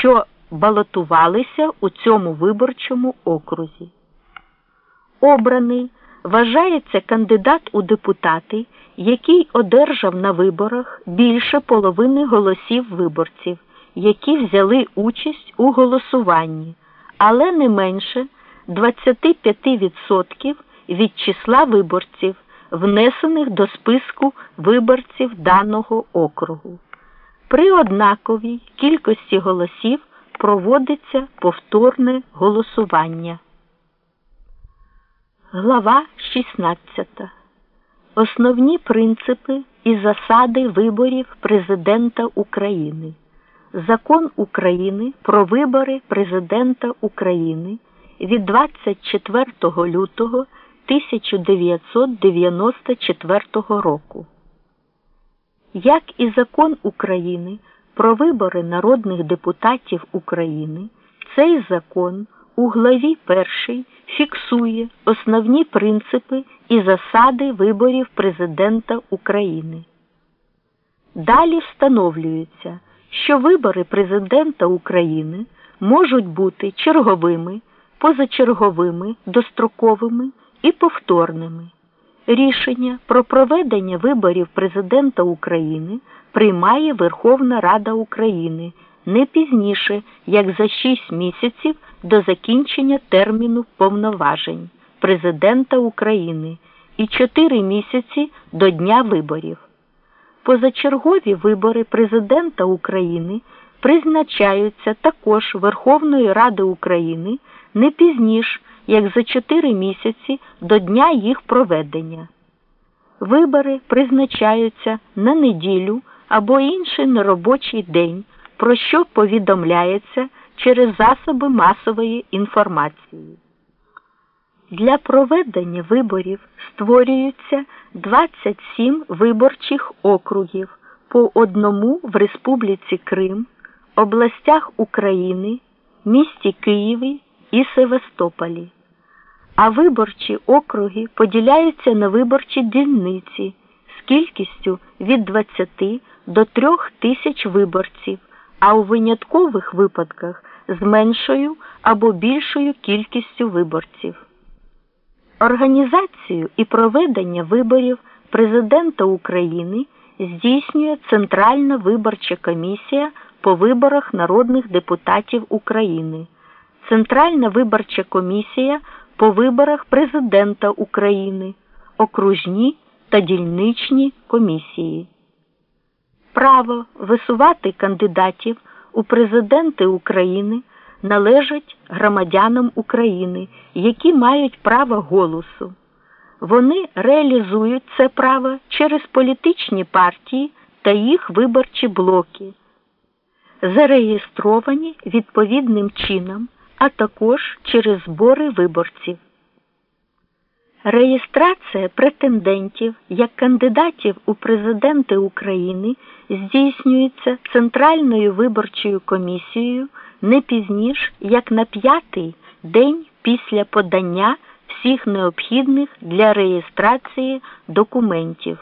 що балотувалися у цьому виборчому окрузі. Обраний вважається кандидат у депутати, який одержав на виборах більше половини голосів виборців, які взяли участь у голосуванні, але не менше 25% від числа виборців, внесених до списку виборців даного округу. При однаковій кількості голосів проводиться повторне голосування. Глава 16. Основні принципи і засади виборів Президента України. Закон України про вибори Президента України від 24 лютого 1994 року. Як і закон України про вибори народних депутатів України, цей закон у главі першій фіксує основні принципи і засади виборів Президента України. Далі встановлюється, що вибори Президента України можуть бути черговими, позачерговими, достроковими і повторними. Рішення про проведення виборів Президента України приймає Верховна Рада України не пізніше, як за 6 місяців до закінчення терміну повноважень Президента України і 4 місяці до дня виборів. Позачергові вибори Президента України призначаються також Верховної Ради України не пізніше, як за 4 місяці до дня їх проведення. Вибори призначаються на неділю або інший неробочий день, про що повідомляється через засоби масової інформації. Для проведення виборів створюються 27 виборчих округів по одному в Республіці Крим, областях України, місті Києві і Севастополі. А виборчі округи поділяються на виборчі дільниці з кількістю від 20 до 3 тисяч виборців, а у виняткових випадках з меншою або більшою кількістю виборців. Організацію і проведення виборів Президента України здійснює Центральна виборча комісія по виборах народних депутатів України, Центральна виборча комісія по виборах Президента України, окружні та дільничні комісії. Право висувати кандидатів у президенти України належать громадянам України, які мають право голосу. Вони реалізують це право через політичні партії та їх виборчі блоки, зареєстровані відповідним чином, а також через збори виборців. Реєстрація претендентів як кандидатів у президенти України здійснюється Центральною виборчою комісією не пізніш як на п'ятий день після подання всіх необхідних для реєстрації документів.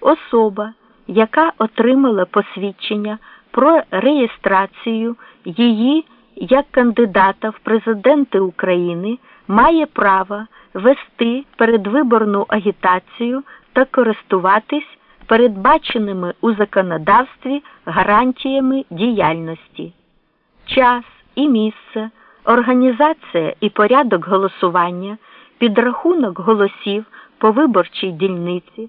Особа, яка отримала посвідчення про реєстрацію її як кандидата в президенти України, має право вести передвиборну агітацію та користуватись передбаченими у законодавстві гарантіями діяльності. Час і місце, організація і порядок голосування, підрахунок голосів по виборчій дільниці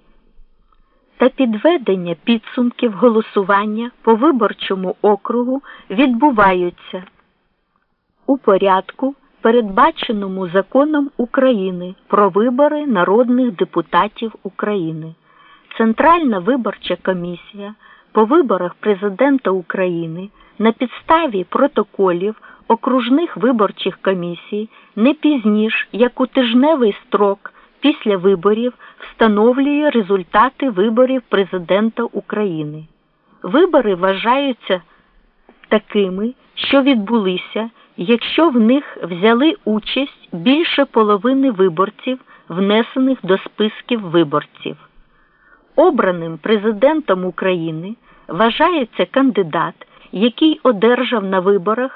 та підведення підсумків голосування по виборчому округу відбуваються у порядку передбаченому законом України про вибори народних депутатів України. Центральна виборча комісія по виборах Президента України на підставі протоколів окружних виборчих комісій не пізніш, як у тижневий строк після виборів встановлює результати виборів Президента України. Вибори вважаються такими, що відбулися якщо в них взяли участь більше половини виборців, внесених до списків виборців. Обраним президентом України вважається кандидат, який одержав на виборах